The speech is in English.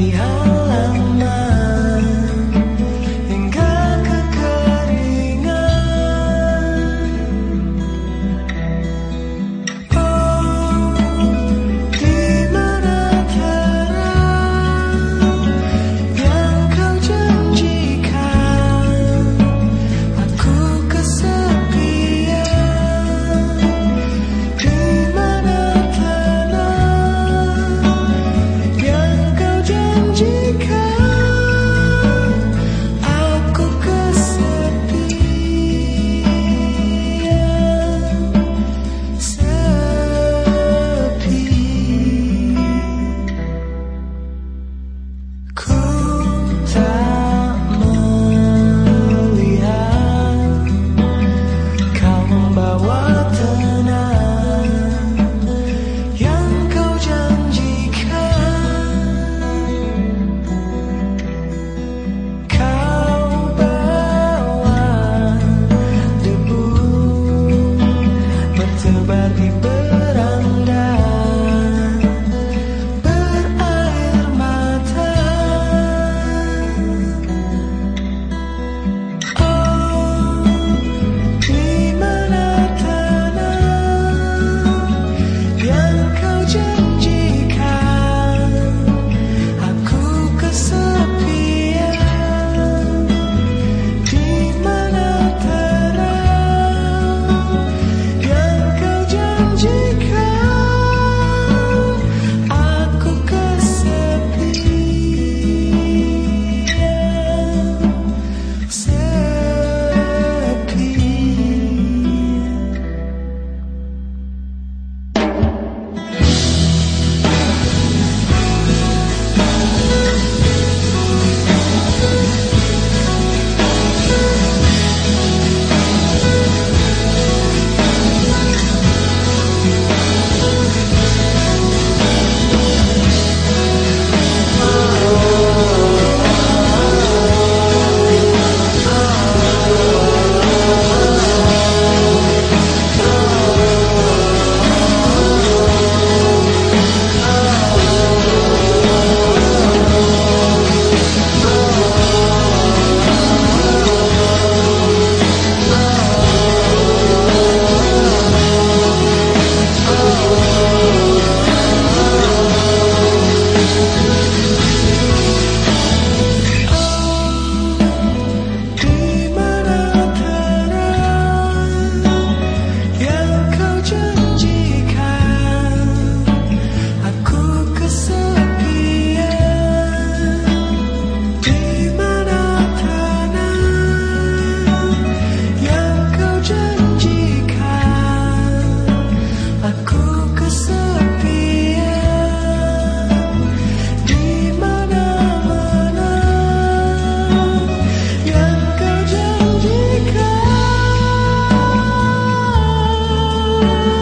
Yeah. you.